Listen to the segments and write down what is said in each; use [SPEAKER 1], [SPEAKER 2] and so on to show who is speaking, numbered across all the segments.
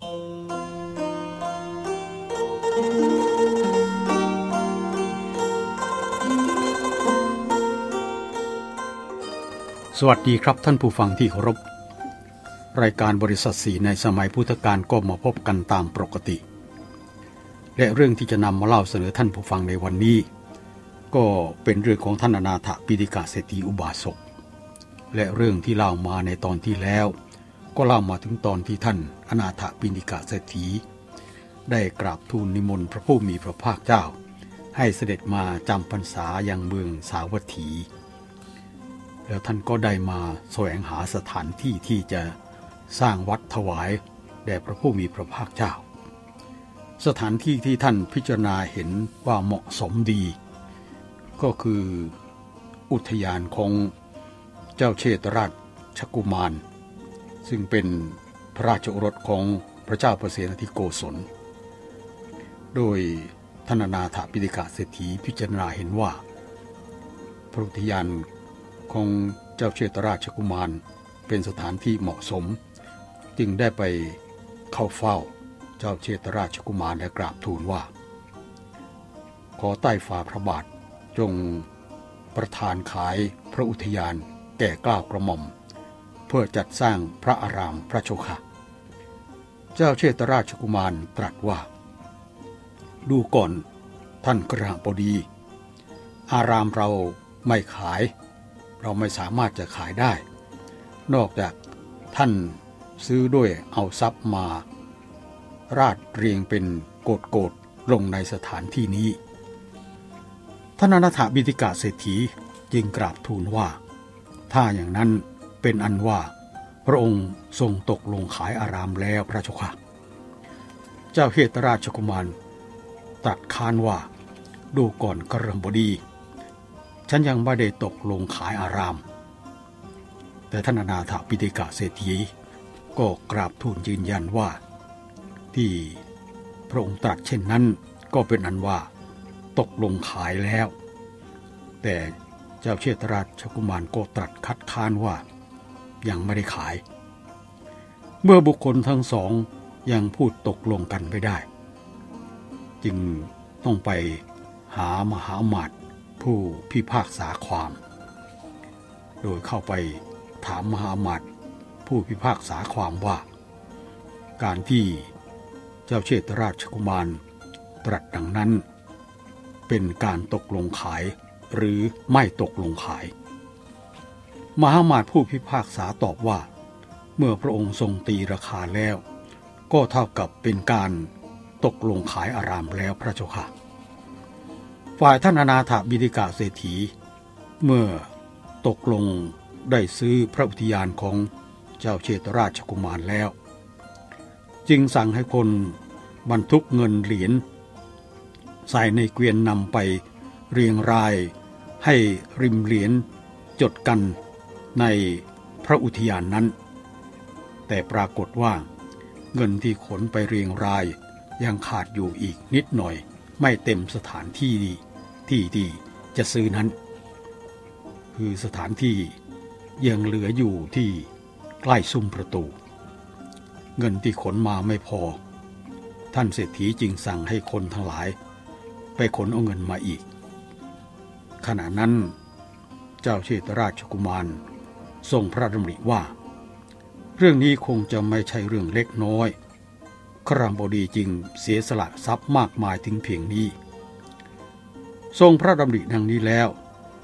[SPEAKER 1] สวัสดีครับท่านผู้ฟังที่เคารพ รายการบริษัทสีในสมัยพุทธกาลก็มาพบกันตามปกติ และเรื่องที่จะนำมาเล่าเสนอท่านผู้ฟังในวันนี้ ก็เป็นเรื่องของท่านอนาถปิฎกเศรษฐีอุบาสกและเรื่องที่เล่ามาในตอนที่แล้ว ก็เล่ามาถึงตอนที่ท่านอนาถปิฎกเศรษฐี ได้กราบทูลนิมนต์พระผู้มีพระภาคเจ้า ให้เสด็จมาจำพรรษาอยังเมืองสาวัตถี แล้วท่านก็ได้มาแสวงหาสถานที่ที่จะสร้างวัดถวายแด่พระผู้มีพระภาคเจ้า สถานที่ที่ท่านพิจารณาเห็นว่าเหมาะสมดี ก็คืออุทยานของเจ้าเชตราชชกุมาร ซึ่งเป็นพระราชโอรสของพระเจ้าประเสนทิโกศล โดยธนนาถปิฎกเศรษฐีพิจารณาเห็นว่า พระอุทยานของเจ้าเชตราชกุมารเป็นสถานที่เหมาะสม จึงได้ไปเข้าเฝ้าเจ้าเชตราชกุมารและกราบทูลว่า ขอใต้ฝ่าพระบาทจงประทานขายพระอุทยานแก่กล้าวกระหม่อม เพื่อจัดสร้างพระอารามพระโชคะเจ้าเชตราชกุมารตรัสว่า ดูก่อนท่านกระหบดี อารามเราไม่ขาย เราไม่สามารถจะขายได้ นอกจากท่านซื้อด้วยเอาทรัพย์มา ราดเรียงเป็นโกดโกดลงในสถานที่นี้ท่านอนาถบิติกาเศรษฐีจึงกราบทูลว่า ถ้าอย่างนั้น เป็นอันว่าพระองค์ทรงตกลงขายอารามแล้วพระเจ้าค่ะ เจ้าเฮตราชกุมารตรัสค้านว่าดูก่อนกระมบดี ฉันยังไม่ได้ตกลงขายอาราม แต่ท่านนาถาปิฎกเศรษฐีก็กราบทูลยืนยันว่า ที่พระองค์ตรัสเช่นนั้นก็เป็นอันว่า ตกลงขายแล้ว แต่เจ้าเชตราชกุมารก็ตรัสคัดค้านว่า ยังไม่ได้ขาย เมื่อบุคคลทั้งสองยังพูดตกลงกันไม่ได้ จึงต้องไปหามหาอมาตผู้พิพากษาความ โดยเข้าไปถามมหาอมาตผู้พิพากษาความว่า การที่เจ้าเชตราชกุมารตรัสดังนั้น เป็นการตกลงขายหรือไม่ตกลงขาย มหามาตผู้พิพากษาตอบว่า เมื่อพระองค์ทรงตีราคาแล้ว ก็เท่ากับเป็นการตกลงขายอารามแล้วพระเจ้าค่ะ ฝ่ายท่านอนาถบิดิกาเศรษฐี เมื่อตกลงได้ซื้อพระอุทยานของเจ้าเชตราชกุมารแล้ว จึงสั่งให้คนบรรทุกเงินเหรียญใส่ในเกวียนนำไปเรียงรายให้ริมเหรียญจดกัน ในพระอุทยานนั้น แต่ปรากฏว่า เงินที่ขนไปเรียงรายยังขาดอยู่อีกนิดหน่อย ไม่เต็มสถานที่ที่ที่จะซื้อนั้น คือสถานที่ยังเหลืออยู่ที่ใกล้ซุ้มประตู เงินที่ขนมาไม่พอ ท่านเศรษฐีจึงสั่งให้คนทั้งหลาย ไปขนเอาเงินมาอีก ขณะนั้น เจ้าเชตราชกุมาร ทรงพระดำริว่า เรื่องนี้คงจะไม่ใช่เรื่องเล็กน้อย ครามบดีจึงเสียสละทรัพย์มากมายถึงเพียงนี้ ทรงพระดำริดังนี้แล้ว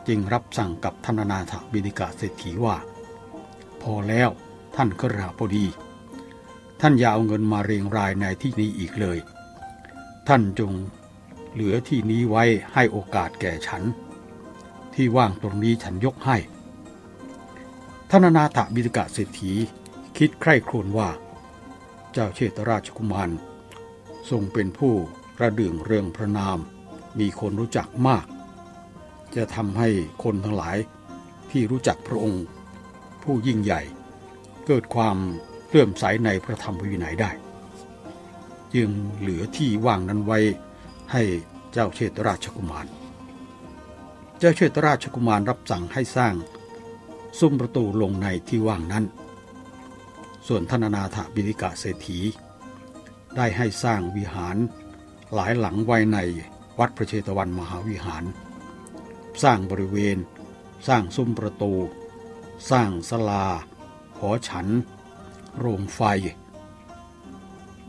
[SPEAKER 1] จึงรับสั่งกับธนนาถบิดิกาเศรษฐีว่า พอแล้วท่านคราบดี ท่านอย่าเอาเงินมาเรียงรายในที่นี้อีกเลย ท่านจงเหลือที่นี้ไว้ให้โอกาสแก่ฉัน ที่ว่างตรงนี้ฉันยกให้ ท่านนาถบิดกะเศรษฐี คิดใคร่ครวญว่า เจ้าเชตราชกุมารทรงเป็นผู้ระดึงเรื่องพระนาม มีคนรู้จักมาก จะทำให้คนทั้งหลายที่รู้จักพระองค์ ผู้ยิ่งใหญ่ เกิดความเลื่อมใสในพระธรรมวินัยได้ จึงเหลือที่ว่างนั้นไว้ให้เจ้าเชตราชกุมาร เจ้าเชตราชกุมารรับสั่งให้สร้าง ซุ้มประตูลงในที่ว่างนั้น ส่วนธนนาถบิดิกะเศรษฐี ได้ให้สร้างวิหารหลายหลังไว้ในวัดพระเชตวันมหาวิหาร สร้างบริเวณ สร้างซุ้มประตู สร้างสลา หอฉัน โรงไฟ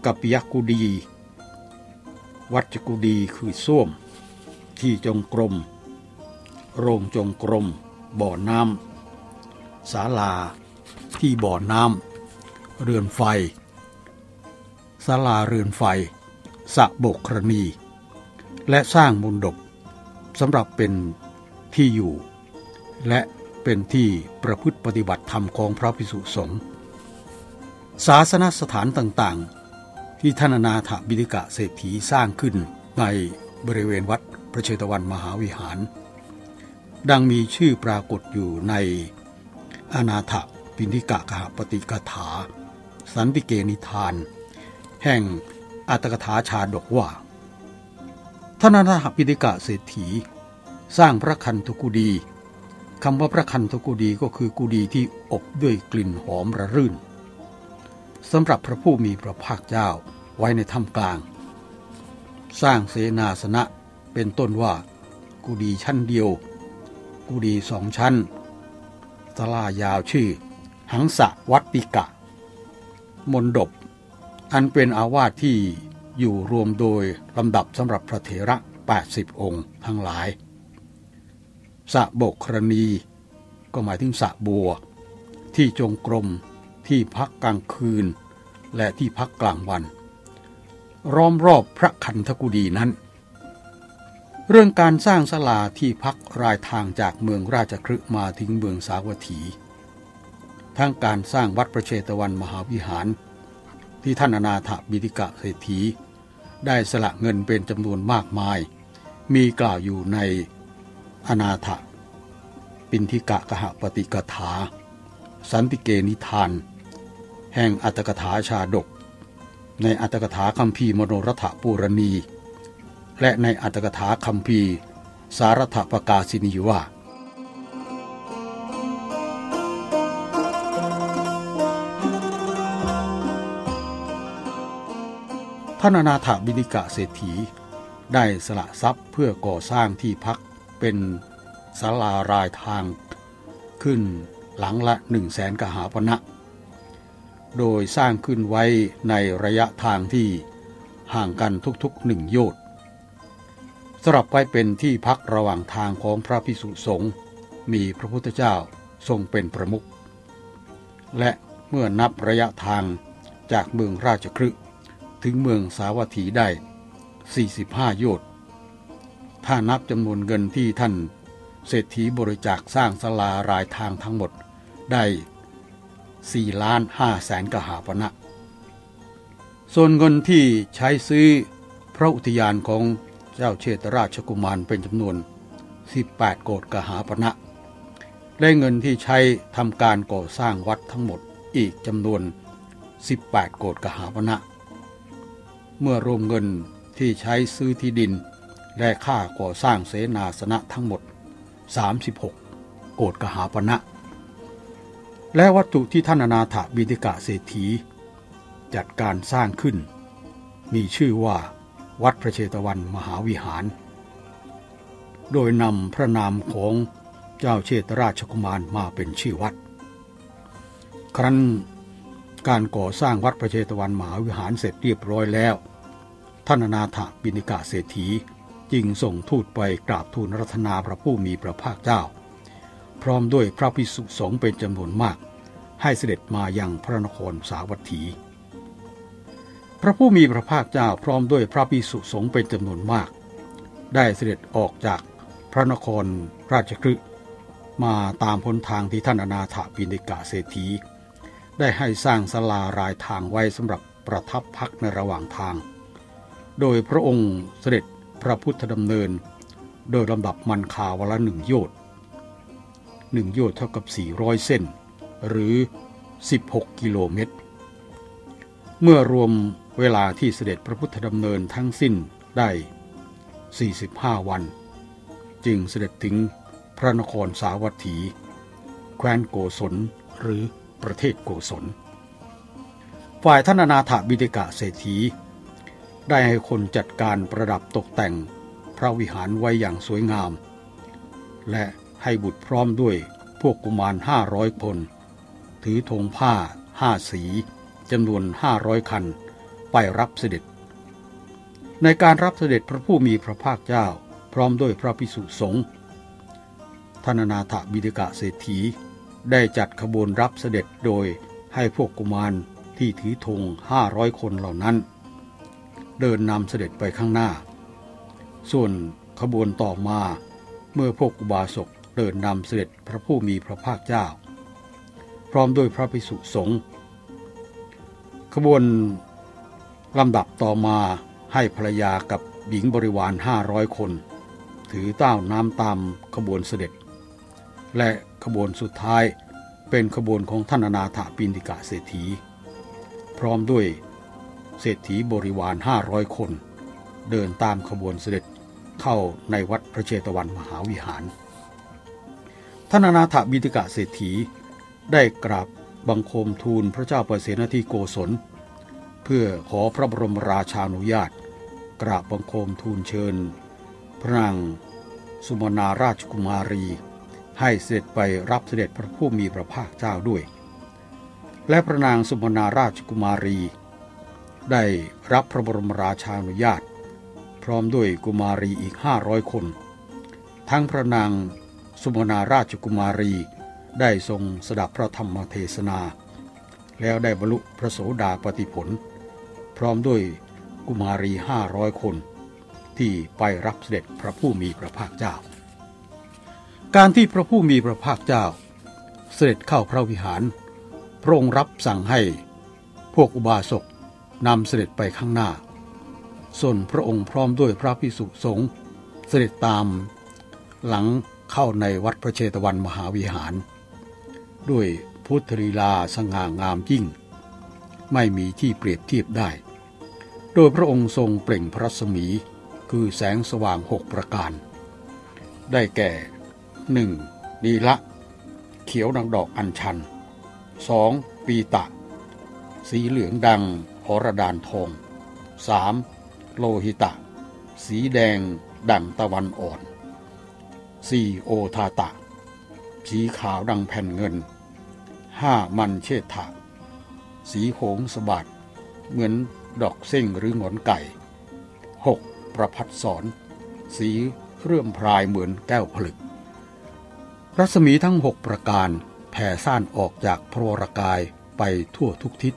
[SPEAKER 1] กัปยกุดี วัดจกุดีคือส้วม ที่จงกรม โรงจงกรม บ่อน้ำ ศาลาที่บ่อน้ำเรือนไฟศาลาเรือนไฟสะบกครณี และสร้างมนดบสำหรับเป็นที่อยู่ และเป็นที่ประพฤติปฏิบัติธรรมของพระภิกษุสงฆ์ศาสนสถานต่างๆ ที่ท่านนาถบิดิกะเศรษฐีสร้างขึ้นในบริเวณวัดพระเชตวันมหาวิหาร ดังมีชื่อปรากฏอยู่ใน อนาถปินิกะกหปฏิกถา สันติเกนิทาน แห่งอัตถกถาชาดกว่าท่านอนาถปินิกะเศรษฐี สร้างพระคันธกุดีคำว่าพระคันธกุดีก็คือกุดีที่อบด้วยกลิ่นหอมระรื่นสำหรับพระผู้มีพระภาคเจ้าไว้ในถ้ำกลาง สร้างเสนาสนะเป็นต้นว่า กุดีชั้นเดียว กุดีสองชั้น สลายาวชื่อ หังสะวัดปิกะ มนดบ อันเป็นอาวาสที่อยู่รวมโดยลำดับสำหรับพระเถระ 80 องค์ทั้งหลาย สะบกครณี ก็หมายถึงสะบัว ที่จงกรมที่พักกลางคืน และที่พักกลางวัน ร้อมรอบพระคันธกุดีนั้น เรื่องการสร้างศาลาที่พักรายทางจากเมืองราชครึมาถึงเมืองสาวัตถี ทั้งการสร้างวัดประเชตวันมหาวิหาร ที่ท่านอนาถบิดิกะเศรษฐี ได้สละเงินเป็นจำนวนมากมาย มีกล่าวอยู่ในอนาถปินทิกะกหะปฏิกถา สันติเกนิทาน แห่งอัตถกถาชาดก ในอัตถกถาคัมภีมโนรถปูรณี และในอัตถกถาคัมภีสารถประกาศินีว่า ท่านอนาถบินิกะเศรษฐี ได้สละทรัพย์เพื่อก่อสร้างที่พักเป็นศาลารายทางขึ้นหลังละหนึ่งแสนกหาปณะโดยสร้างขึ้นไว้ในระยะทางที่ห่างกันทุกๆหนึ่งโยชน์ สำหรับไว้เป็นที่พักระหว่างทางของพระพิสุสงฆ์มีพระพุทธเจ้าทรงเป็นประมุขและเมื่อนับระยะทางจากเมืองราชครึถึงเมืองสาวัตถีได้ 45 โยชน์ถ้านับจำนวนเงินที่ท่าน เศรษฐีบริจาคสร้างสลารายทางทั้งหมดได้4ล้าน5แสนกหาปณะส่วนเงินที่ใช้ซื้อพระอุทยานของ เจ้าเชตราชกุมารเป็นจำนวน 18 โกดกหาปณะและเงินที่ใช้ทำการก่อสร้างวัดทั้งหมดอีกจำนวน 18 โกดกหาปณะเมื่อรวมเงินที่ใช้ซื้อที่ดิน และค่าก่อสร้างเสนาสนะทั้งหมด 36 โกดกหาปณะและวัตถุที่ท่านอนาถบิดิกะเศรษฐี จัดการสร้างขึ้น มีชื่อว่า วัดพระเชตวันมหาวิหาร โดยนำพระนามของเจ้าเชตราชกุมารมาเป็นชื่อวัด ครั้นการก่อสร้างวัดพระเชตวันมหาวิหารเสร็จเรียบร้อยแล้ว ท่านนาถบินิกาเศรษฐีจึงส่งทูตไปกราบทูลรัตนาพระผู้มีพระภาคเจ้า พร้อมด้วยพระภิกษุสงฆ์เป็นจำนวนมาก ให้เสด็จมายังพระนครสาวัตถี ระผู้มีพระภาคเจ้าพร้อมด้วยพระภิกษุสงฆ์เป็นจำนวนมาก ได้เสด็จออกจากพระนครราชคฤห์มาตามพ้นทางที่ท่านอนาถปิณิกาเศรษฐี ได้ให้สร้างศาลารายทางไว้สำหรับประทับพักในระหว่างทาง โดยพระองค์เสด็จพระพุทธดำเนิน โดยลำดับมันคาวละหนึ่งโยชน์หนึ่งโยชน์เท่ากับ 400 เส้น หรือ 16 กิโลเมตร เมื่อรวมเวลาที่เสด็จพระพุทธดำเนินทั้งสิ้นได้ 45 วัน จึงเสด็จถึงพระนครสาวัตถี แคว้นโกศลหรือประเทศโกศล ฝ่ายท่านอนาถบิดกะเศรษฐี ได้ให้คนจัดการประดับตกแต่งพระวิหารไว้อย่างสวยงาม และให้บุตรพร้อมด้วยพวกกุมารห้าร้อยคน ถือธงผ้าห้าสี จำนวนห้าร้อยคัน ไปรับเสด็จ ในการรับเสด็จพระผู้มีพระภาคเจ้า พร้อมด้วยพระพิสุสงฆ์ท่านนาถบิดกะเศรษฐี ได้จัดขบวนรับเสด็จโดยให้พวกกุมารที่ถือธงห้าร้อยคนเหล่านั้น เดินนำเสด็จไปข้างหน้า ส่วนขบวนต่อมาเมื่อพวกอุบาสกเดินนำเสด็จพระผู้มีพระภาคเจ้า พร้อมด้วยพระภิกษุสงฆ์ ขบวนลำดับต่อมาให้ภรรยากับหญิงบริวารห้าร้อยคน ถือเต้าน้ำตามขบวนเสด็จ และขบวนสุดท้ายเป็นขบวนของท่านอนาถปินติกะเศรษฐี พร้อมด้วยเศรษฐีบริวารห้าร้อยคน เดินตามขบวนเสด็จเข้าในวัดพระเชตวันมหาวิหาร ท่านอนาถบินติกะเศรษฐีได้กราบ บังคมทูลพระเจ้าเปรเสนทีโกศล เพื่อขอพระบรมราชานุญาต กราบบังคมทูลเชิญ พระนางสุมนาราชกุมารี ให้เสด็จไปรับเสด็จพระผู้มีพระภาคเจ้าด้วย และพระนางสุมนาราชกุมารี ได้รับพระบรมราชานุญาต พร้อมด้วยกุมารีอีกห้าร้อยคน ทั้งพระนางสุมนาราชกุมารี ได้ทรงสดับพระธรรมเทศนา แล้วได้บรรลุพระโสดาปติผล พร้อมด้วยกุมารีห้าร้อยคน ที่ไปรับเสด็จพระผู้มีพระภาคเจ้า การที่พระผู้มีพระภาคเจ้า เสด็จเข้าพระวิหาร พระองค์รับสั่งให้พวกอุบาสกนำเสด็จไปข้างหน้า ส่วนพระองค์พร้อมด้วยพระพิสุสงฆ์เสด็จตามหลังเข้าในวัดพระเชตวันมหาวิหาร ด้วยพุทธลีลาสง่างามยิ่ง ไม่มีที่เปรียบเทียบได้ โดยพระองค์ทรงเปล่งพระสมี คือแสงสว่างหกประการ ได้แก่หนึ่งนีละ เขียวดังดอกอัญชันสองปีตะ สีเหลืองดังหรดานทองสามโลหิตะ สีแดงดังตะวันอ่อนสี่โอทาตะ สีขาวดังแผ่นเงิน ห้ามันเชษฐะสีโหงสบัดเหมือนดอกเส้งหรือหงอนไก่หกประพัดสอน สีเรื่อมพรายเหมือนแก้วผลึก รัศมีทั้งหกประการแผ่ซ่านออกจากพระวรกายไปทั่วทุกทิศ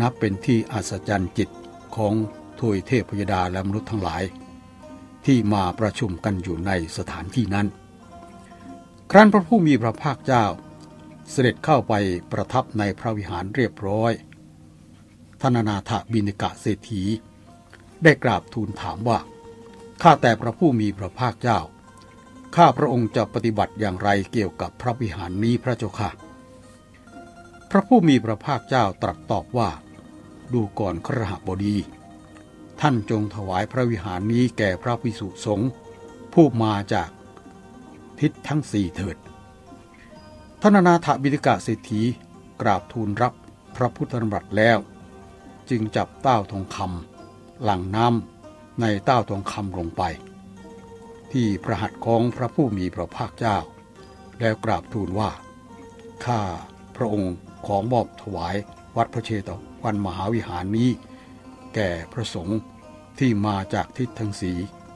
[SPEAKER 1] นับเป็นที่อัศจรรย์จิตของทวยเทพยดาและมนุษย์ทั้งหลาย ที่มาประชุมกันอยู่ในสถานที่นั้น ครั้นพระผู้มีพระภาคเจ้า เสด็จเข้าไปประทับในพระวิหารเรียบร้อยธนนาถบินิกะเศรษฐี ได้กราบทูลถามว่า ข้าแต่พระผู้มีพระภาคเจ้า ข้าพระองค์จะปฏิบัติอย่างไรเกี่ยวกับพระวิหารนี้พระเจ้าค่ะ พระผู้มีพระภาคเจ้าตรัสตอบว่า ดูก่อนครหบดี ท่านจงถวายพระวิหารนี้แก่พระภิกษุสงฆ์ผู้มาจากทิศทั้งสี่เถิด ท่านนาถบิดิกาเศรษฐีกราบทูลรับพระพุทธธรรมรัตแล้ว จึงจับเต้าทองคำหลังน้ำในเต้าทองคำลงไป ที่พระหัตถ์ของพระผู้มีพระภาคเจ้า แล้วกราบทูลว่า ข้าพระองค์ของมอบถวายวัดพระเชตวันมหาวิหารนี้ แก่พระสงฆ์ที่มาจากทิศทั้งสี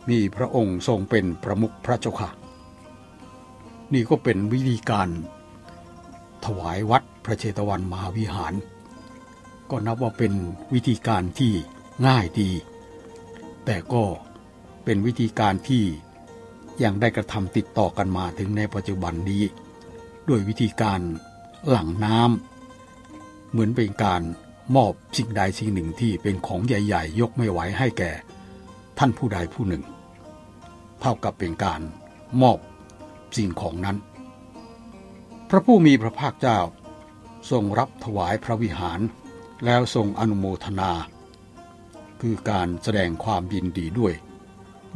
[SPEAKER 1] มีพระองค์ทรงเป็นประมุขพระเจ้าค่ะ นี่ก็เป็นวิธีการ ถวายวัดพระเชตวันมหาวิหาร ก็นับว่าเป็นวิธีการที่ง่ายดี แต่ก็เป็นวิธีการที่ยังได้กระทำติดต่อกันมาถึงในปัจจุบันนี้ ด้วยวิธีการหลั่งน้ำเหมือนเป็นการมอบสิ่งใดสิ่งหนึ่งที่เป็นของใหญ่ ๆ ยกไม่ไหวให้แก่ ท่านผู้ใดผู้หนึ่ง เท่ากับเป็นการมอบสิ่งของนั้น พระผู้มีพระภาคเจ้า ทรงรับถวายพระวิหาร แล้วทรงอนุโมทนา คือการแสดงความยินดีด้วย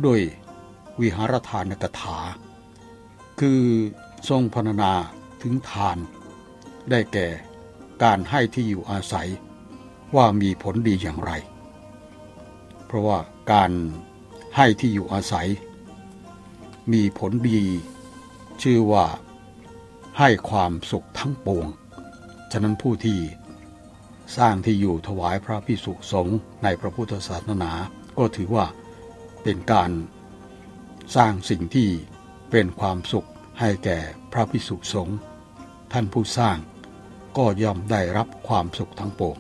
[SPEAKER 1] ด้วยวิหารทานกถา คือทรงพรรณนาถึงทาน ได้แก่การให้ที่อยู่อาศัยว่ามีผลดีอย่างไร เพราะว่าการให้ที่อยู่อาศัย มีผลดี ชื่อว่า ให้ความสุขทั้งปวง ฉะนั้นผู้ที่สร้างที่อยู่ถวายพระพิสุสงฆ์ในพระพุทธศาสนา ก็ถือว่าเป็นการสร้างสิ่งที่เป็นความสุขให้แก่พระพิสุสงฆ์ท่านผู้สร้างก็ย่อมได้รับความสุขทั้งปวง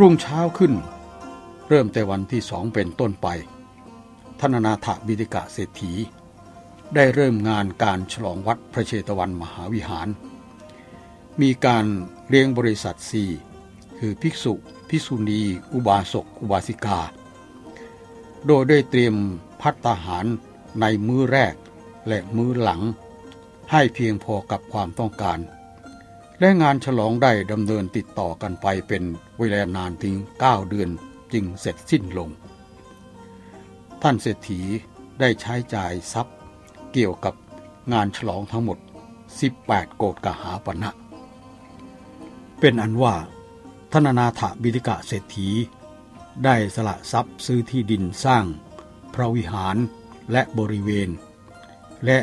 [SPEAKER 1] รุ่งเช้าขึ้น ริ่มแต่วันที่สองเป็นต้นไปท่านนาถบิดิกะเศรษฐี ได้เริ่มงานการฉลองวัดพระเชตวันมหาวิหาร มีการเลี้ยงบริษัทสี่คือภิกษุ ภิกษุณี อุบาสก อุบาสิกา โดยได้เตรียมพัตตาหารในมื้อแรกและมื้อหลัง ให้เพียงพอกับความต้องการ และงานฉลองได้ดำเนินติดต่อกันไปเป็นเวลานานถึง 9 เดือน จึงเสร็จสิ้นลง ท่านเศรษฐีได้ใช้จ่ายทรัพย์เกี่ยวกับงานฉลองทั้งหมด 18 โกดกหาปณะเป็นอันว่าท่านนาถบิลิกะเศรษฐี ได้สละทรัพย์ซื้อที่ดินสร้าง พระวิหารและบริเวณ และ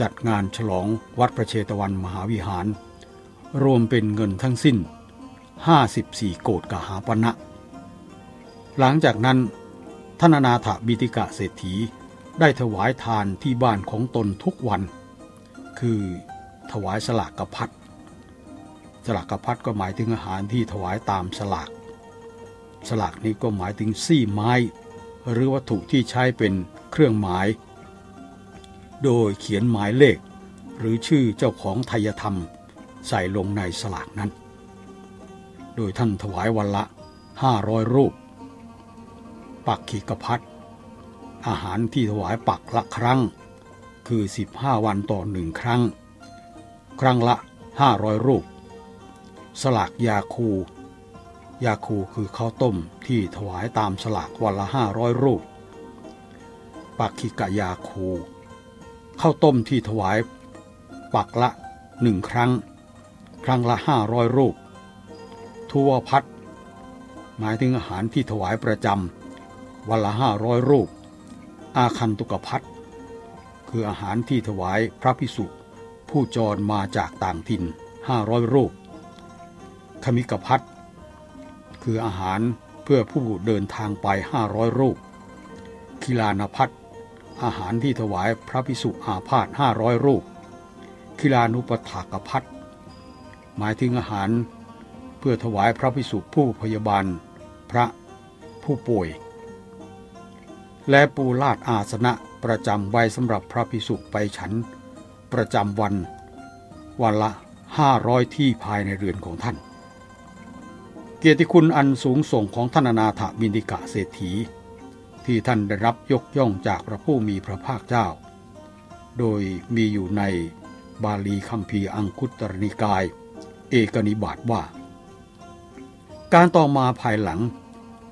[SPEAKER 1] จัดงานฉลองวัดพระเชตวันมหาวิหาร รวมเป็นเงินทั้งสิ้น 54 โกดกหาปณะ หลังจากนั้นท่านนาถบิติกะเศรษฐีได้ถวายทานที่บ้านของตนทุกวัน คือถวายสลากกระพัดสลากกระพัดก็หมายถึงอาหารที่ถวายตามสลาก สลากนี้ก็หมายถึงซี่ไม้ หรือวัตถุที่ใช้เป็นเครื่องหมาย โดยเขียนหมายเลข หรือชื่อเจ้าของไทยธรรมใส่ลงในสลากนั้น โดยท่านถวายวันละ 500 รูป ปักขีกพัดอาหารที่ถวายปักละครั้ง คือ 15 วันต่อหนึ่งครั้ง ครั้งละ 500 รูป สลากยาคู ยาคูคือข้าวต้มที่ถวายตามสลากวันละ 500 รูป ปักขิกะยาคู ข้าวต้มที่ถวายปักละหนึ่งครั้ง ครั้งละ 500 รูป ทัวพัด หมายถึงอาหารที่ถวายประจำ วันละห้าร้อยรูป อาคันตุกพัทคืออาหารที่ถวายพระพิสุผู้จรมาจากต่างถิ่นห้าร้อยรูปขมิกพัทคืออาหารเพื่อผู้เดินทางไปห้าร้อยรูป คิลานพัทอาหารที่ถวายพระพิสุอาพาธห้าร้อยรูป คิลานุปถากพัทหมายถึงอาหารเพื่อถวายพระพิสุผู้พยาบาล พระผู้ป่วย และปูลาดอาสนะประจำไว้สำหรับพระพิสุไปฉัน ประจำวัน วันละห้าร้อยที่ภายในเรือนของท่าน เกียรติคุณอันสูงส่งของท่านนาถบินิกะเศรษฐี ที่ท่านได้รับยกย่องจากพระผู้มีพระภาคเจ้า โดยมีอยู่ในบาลีคัมภีร์อังคุตรนิกาย เอกนิบาตว่า การต่อมาภายหลัง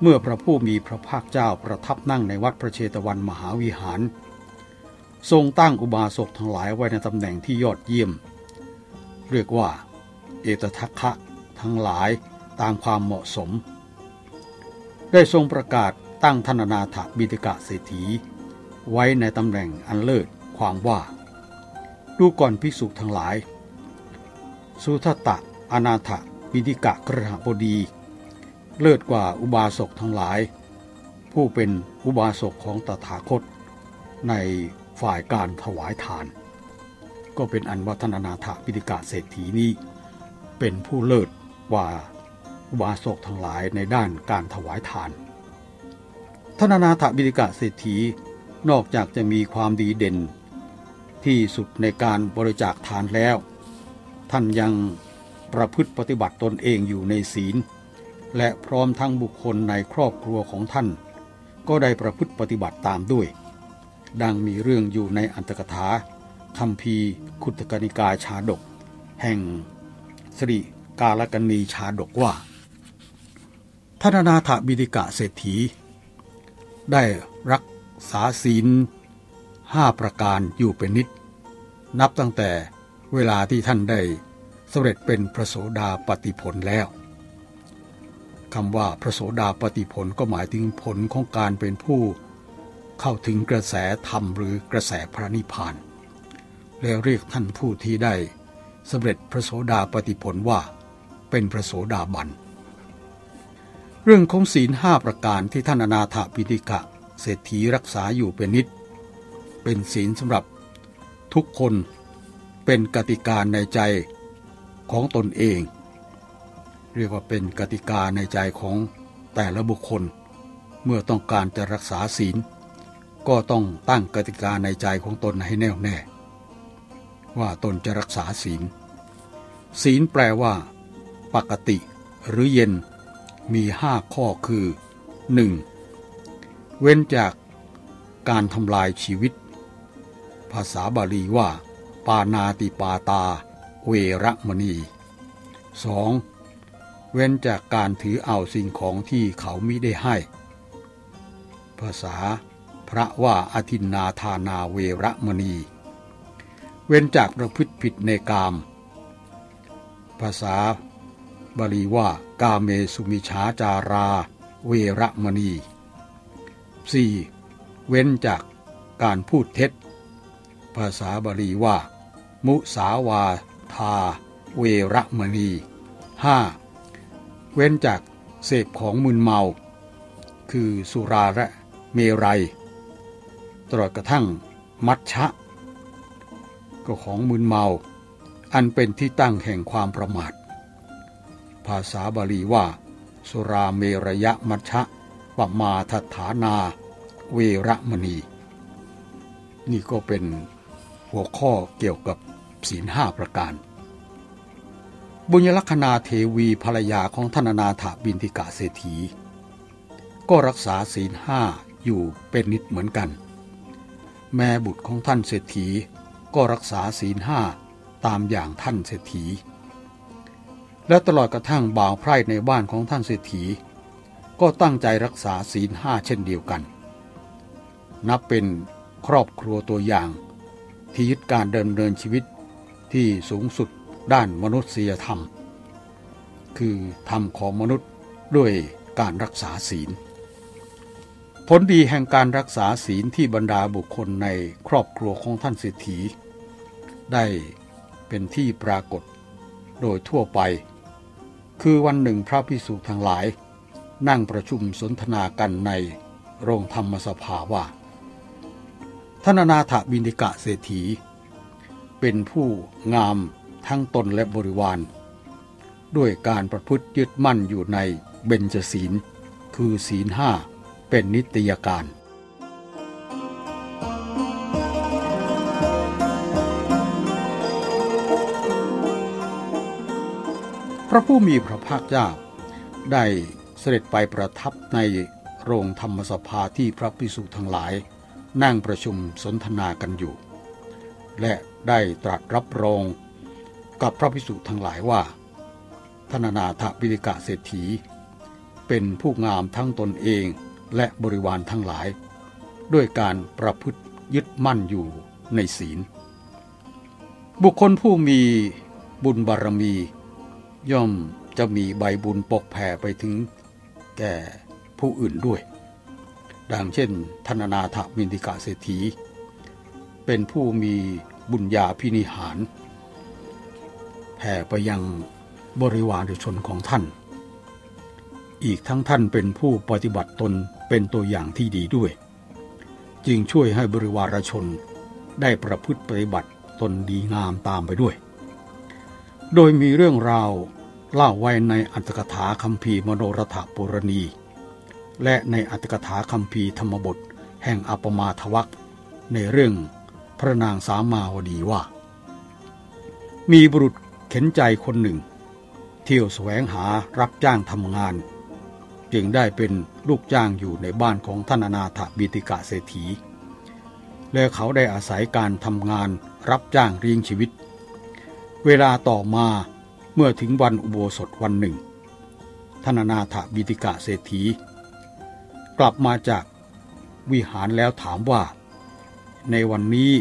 [SPEAKER 1] เมื่อพระผู้มีพระภาคเจ้าประทับนั่งในวัดพระเชตวันมหาวิหาร ทรงตั้งอุบาสกทั้งหลายไว้ในตำแหน่งที่ยอดเยี่ยม เรียกว่า เอตทัคคะทั้งหลายตามความเหมาะสม ได้ทรงประกาศตั้งธนนาถบิดกะเศรษฐี ไว้ในตำแหน่งอันเลิศความว่า ดูก่อนภิกษุทั้งหลาย สุทตะอนาถบิดิกะกระหบดี เลิศกว่าอุบาสกทั้งหลาย ผู้เป็นอุบาสกของตถาคต ในฝ่ายการถวายทาน ก็เป็นอันวัฒนนาถปิฎกาเศรษฐีนี้ เป็นผู้เลิศกว่าอุบาสกทั้งหลายในด้านการถวายทานธนานาถบิฎกาเศรษฐีนอกจากจะมีความดีเด่น ที่สุดในการบริจาคทานแล้ว ท่านยังประพฤติปฏิบัติตนเองอยู่ในศีล และพร้อมทั้งบุคคลในครอบครัวของท่าน ก็ได้ประพฤติปฏิบัติตามด้วย ดังมีเรื่องอยู่ในอันตกถาคำพีคุตกนิกายชาดก แห่งสริกาลกนีชาดกว่าท่านนาถบิดิกะเศรษฐี ได้รักษาศีลห้าประการอยู่เป็นนิด นับตั้งแต่เวลาที่ท่านได้สำเร็จเป็นพระโสดาปฏิผลแล้ว คำว่าพระโสดาปฏิผลก็หมายถึงผลของการเป็นผู้ เข้าถึงกระแสธรรมหรือกระแสพระนิพพาน แล้วเรียกท่านผู้ที่ได้สำเร็จพระโสดาปฏิผลว่าเป็นพระโสดาบัน เรื่องของศีลห้าประการที่ท่านอนาถปิฎกะเศรษฐีรักษาอยู่เป็นนิด เป็นศีลสำหรับทุกคนเป็นกติกาในใจของตนเอง เรียกว่าเป็นกติกาในใจของแต่ละบุคคล เมื่อต้องการจะรักษาศีล ก็ต้องตั้งกติกาในใจของตนให้แน่วแน่ ว่าตนจะรักษาศีล ศีลแปลว่า ปกติ หรือเย็นมีห้าข้อคือ 1. เว้นจากการทำลายชีวิต ภาษาบาลีว่า ปานาติปาตา เวรมณี 2. เว้นจากการถือเอาสิ่งของที่เขามิได้ให้ ภาษาพระว่าอธินนาธานาเวรมณี เว้นจากประพฤติผิดในกาม ภาษาบาลีว่ากาเมสุมิชาจารา เวรมณี 4. เว้นจากการพูดเท็จ ภาษาบาลีว่า มุสาวาทา เวรมณี 5. เว้นจากเสพของมึนเมา คือสุราและเมรัย ตลอดกระทั่งมัชชะ ก็ของมึนเมา อันเป็นที่ตั้งแห่งความประมาท ภาษาบาลีว่า สุราเมรยะมัชชะปมาทฐานา เวรมณี นี่ก็เป็นหัวข้อเกี่ยวกับศีลห้าประการ บุญลักษณาเทวีภรรยาของท่านนาถบินทิกาเศรษฐี ก็รักษาศีลห้าอยู่เป็นนิดเหมือนกัน แม่บุตรของท่านเศรษฐีก็รักษาศีลห้าตามอย่างท่านเศรษฐี และตลอดกระทั่งบ่าวไพร่ในบ้านของท่านเศรษฐี ก็ตั้งใจรักษาศีลห้าเช่นเดียวกัน นับเป็นครอบครัวตัวอย่างที่ยึดการเดินเดินชีวิตที่สูงสุด ด้านมนุษยธรรม คือธรรมของมนุษย์ด้วยการรักษาศีล ผลดีแห่งการรักษาศีลที่บรรดาบุคคลในครอบครัวของท่านเศรษฐี ได้เป็นที่ปรากฏโดยทั่วไป คือวันหนึ่งพระพิสุทั้งหลาย นั่งประชุมสนทนากันในโรงธรรมสภาว่าท่านนาถบินิกะเศรษฐี เป็นผู้งาม ทั้งตนและบริวาร ด้วยการประพฤติยึดมั่นอยู่ในเบญจศีล คือศีลห้าเป็นนิตยการพระผู้มีพระภาคเจ้า ได้เสด็จไปประทับในโรงธรรมสภาที่พระภิกษุทั้งหลาย นั่งประชุมสนทนากันอยู่ และได้ตรัสรับรอง กับพระภิกษุทั้งหลายว่าธนนาถบิิกะเศรษฐี เป็นผู้งามทั้งตนเองและบริวารทั้งหลาย ด้วยการประพฤติยึดมั่นอยู่ในศีล บุคคลผู้มีบุญบารมี ย่อมจะมีใบบุญปกแผ่ไปถึงแก่ผู้อื่นด้วย ดังเช่นธนนาถมินติกาเศรษฐี เป็นผู้มีบุญญาพินิหาร แผ่ไปยังบริวารชนของท่าน อีกทั้งท่านเป็นผู้ปฏิบัติตนเป็นตัวอย่างที่ดีด้วย จึงช่วยให้บริวารชนได้ประพฤติปฏิบัติตนดีงามตามไปด้วย โดยมีเรื่องราวเล่าไว้ในอัตถกถาคัมภีร์มโนรถปุรณี และในอัตถกถาคัมภีร์ธรรมบทแห่งอัปมาทวักในเรื่องพระนางสามาวดีว่า มีบุรุษ เข็นใจคนหนึ่ง เที่ยวแสวงหารับจ้างทำงาน จึงได้เป็นลูกจ้างอยู่ในบ้านของท่านอนาถบิติกะเศรษฐี และเขาได้อาศัยการทำงานรับจ้างเลี้ยงชีวิต เวลาต่อมาเมื่อถึงวันอุโบสถวันหนึ่งธนอนาถบิติกะเศรษฐี กลับมาจากวิหารแล้วถามว่า ในวันนี้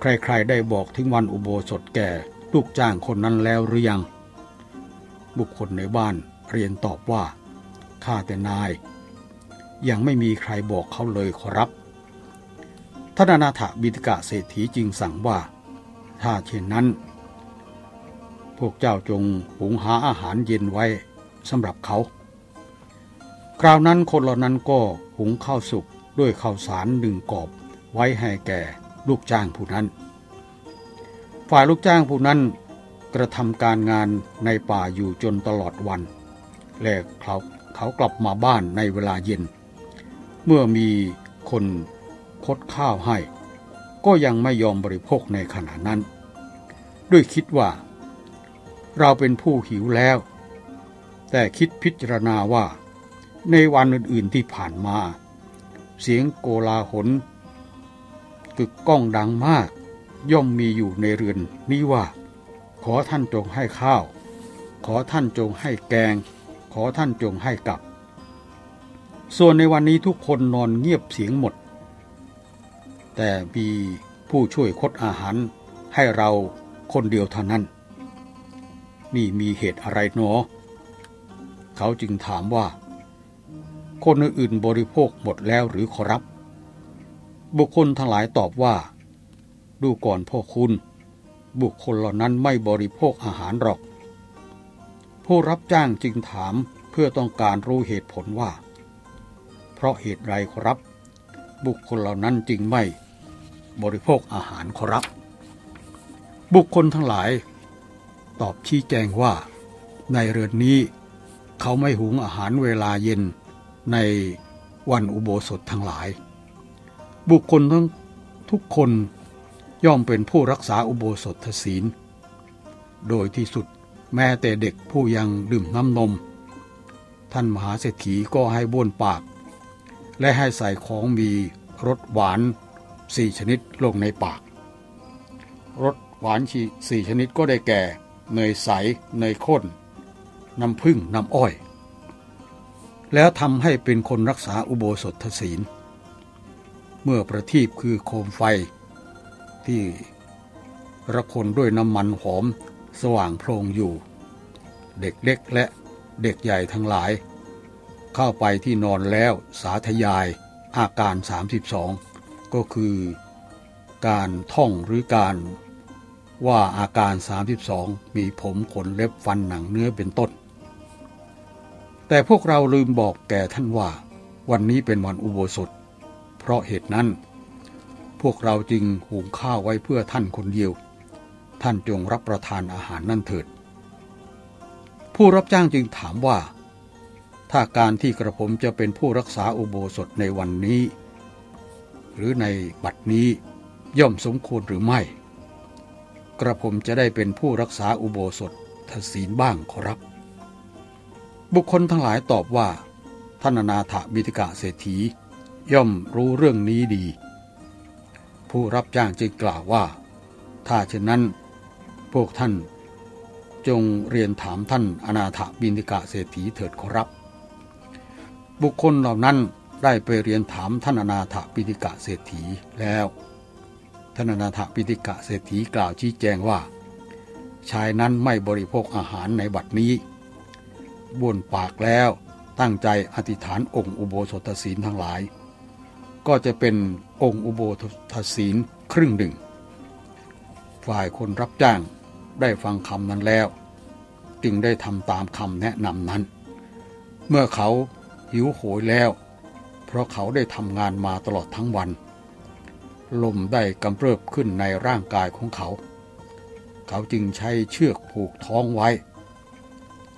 [SPEAKER 1] ใครๆได้บอกถึงวันอุโบสถแก่ ลูกจ้างคนนั้นแล้วหรือยัง บุคคลในบ้านเรียนตอบว่าข้าแต่นาย ยังไม่มีใครบอกเขาเลยขอรับท่านอนาถบิดกะเศรษฐีจึงสั่งว่า ถ้าเช่นนั้น พวกเจ้าจงหุงหาอาหารเย็นไว้สำหรับเขา คราวนั้นคนเหล่านั้นก็หุงข้าวสุกด้วยข้าวสารหนึ่งกอบไว้ให้แก่ลูกจ้างผู้นั้น ฝ่ายลูกจ้างผู้นั้นกระทำการงานในป่าอยู่จนตลอดวัน และเขาเขากลับมาบ้านในเวลาเย็น เมื่อมีคนคดข้าวให้ ก็ยังไม่ยอมบริโภคในขณะนั้น ด้วยคิดว่า เราเป็นผู้หิวแล้ว แต่คิดพิจารณาว่า ในวันอื่นๆที่ผ่านมา เสียงโกลาหลกึกก้องดังมาก ย่อมมีอยู่ในเรือนนี้ว่า ขอท่านจงให้ข้าว ขอท่านจงให้แกง ขอท่านจงให้กับ ส่วนในวันนี้ทุกคนนอนเงียบเสียงหมด แต่มีผู้ช่วยคดอาหารให้เราคนเดียวเท่านั้น นี่มีเหตุอะไรหนอ เขาจึงถามว่า คนอื่นบริโภคหมดแล้วหรือขอรับ บุคคลทั้งหลายตอบว่า ดูก่อนพ่อคุณ บุคคลเหล่านั้นไม่บริโภคอาหารหรอก ผู้รับจ้างจึงถามเพื่อต้องการรู้เหตุผลว่า เพราะเหตุไรขอรับ บุคคลเหล่านั้นจึงไม่บริโภคอาหารขอรับ บุคคลทั้งหลาย ตอบชี้แจงว่า ในเรือนนี้ เขาไม่หุงอาหารเวลาเย็นในวันอุโบสถทั้งหลาย บุคคลทั้งทุกคน ย่อมเป็นผู้รักษาอุโบสถศีล โดยที่สุดแม้แต่เด็กผู้ยังดื่มน้ำนม ท่านมหาเศรษฐีก็ให้บ้วนปาก และให้ใส่ของมีรสหวานสี่ชนิดลงในปาก รสหวานสี่ชนิดก็ได้แก่ เนยใส เนยข้น น้ำผึ้งน้ำอ้อย แล้วทำให้เป็นคนรักษาอุโบสถศีล เมื่อประทีปคือโคมไฟ ที่ระคนด้วยน้ำมันหอมสว่างโพลงอยู่ เด็กเล็กและเด็กใหญ่ทั้งหลาย เข้าไปที่นอนแล้วสาธยายอาการ 32 ก็คือ การท่องหรือการว่าอาการ 32 มีผมขนเล็บฟันหนังเนื้อเป็นต้น แต่พวกเราลืมบอกแก่ท่านว่า วันนี้เป็นวันอุโบสถ เพราะเหตุนั้น พวกเราจึงหุงข้าวไว้เพื่อท่านคนเดียว ท่านจงรับประทานอาหารนั่นเถิด ผู้รับจ้างจึงถามว่า ถ้าการที่กระผมจะเป็นผู้รักษาอุโบสถในวันนี้ หรือในบัดนี้ย่อมสมควรหรือไม่ กระผมจะได้เป็นผู้รักษาอุโบสถทศีลบ้างขอรับ บุคคลทั้งหลายตอบว่าท่านนาถบิติกะเศรษฐีย่อมรู้เรื่องนี้ดี ผู้รับจ้างจึงกล่าวว่า ถ้าเช่นนั้น พวกท่าน จงเรียนถามท่านอนาถบินิกะเศรษฐีเถิดขอรับ บุคคลเหล่านั้นได้ไปเรียนถามท่านอนาถบินิกะเศรษฐีแล้ว ท่านอนาถปิติกะเศรษฐีกล่าวชี้แจงว่า ชายนั้นไม่บริโภคอาหารในบัดนี้บ้วนปากแล้วตั้งใจอธิษฐานองค์อุโบสถศีลทั้งหลาย ก็จะเป็น องค์อุโบสถศีลครึ่งหนึ่ง ฝ่ายคนรับจ้างได้ฟังคำนั้นแล้ว จึงได้ทำตามคำแนะนำนั้น เมื่อเขาหิวโหยแล้ว เพราะเขาได้ทำงานมาตลอดทั้งวัน ลมได้กำเริบขึ้นในร่างกายของเขา เขาจึงใช้เชือกผูกท้องไว้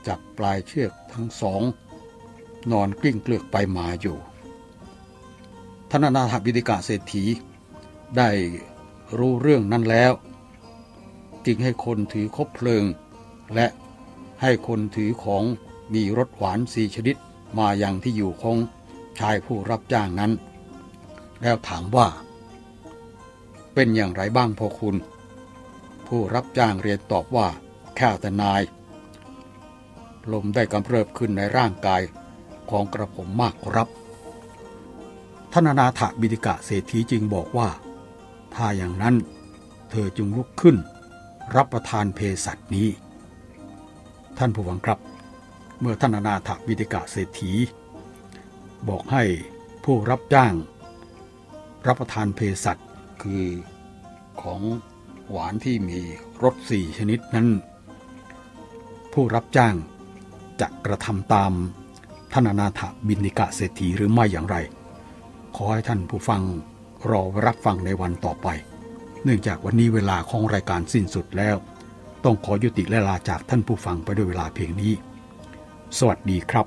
[SPEAKER 1] จับปลายเชือกทั้งสอง นอนกลิ้งเกลือกไปมาอยู่ ทนานาถบิดิกาเศรษฐี ได้รู้เรื่องนั้นแล้ว จึงให้คนถือคบเพลิง และให้คนถือของมีรสหวานสีชนิดมาอย่างที่อยู่ของชายผู้รับจ้างนั้น แล้วถามว่า เป็นอย่างไรบ้างพ่อคุณ ผู้รับจ้างเรียนตอบว่าแค่แต่นาย ลมได้กำเริบขึ้นในร่างกายของกระผมมากครับ ท่านนาถบิดิกะเศรษฐีจึงบอกว่า ถ้าอย่างนั้นเธอจึงลุกขึ้น รับประทานเพสัตนี้ ท่านผู้ฟังครับ เมื่อท่านนาถวิติกะเศรษฐี บอกให้ผู้รับจ้าง รับประทานเพสัตคือของหวานที่มีรสสี่ชนิดนั้น ผู้รับจ้างจะกระทำตามท่านนาถบินิกะเศรษฐีหรือไม่อย่างไร ขอให้ท่านผู้ฟังรอรับฟังในวันต่อไป เนื่องจากวันนี้เวลาของรายการสิ้นสุดแล้ว ต้องขอยุติและลาจากท่านผู้ฟังไปด้วยเวลาเพียงนี้ สวัสดีครับ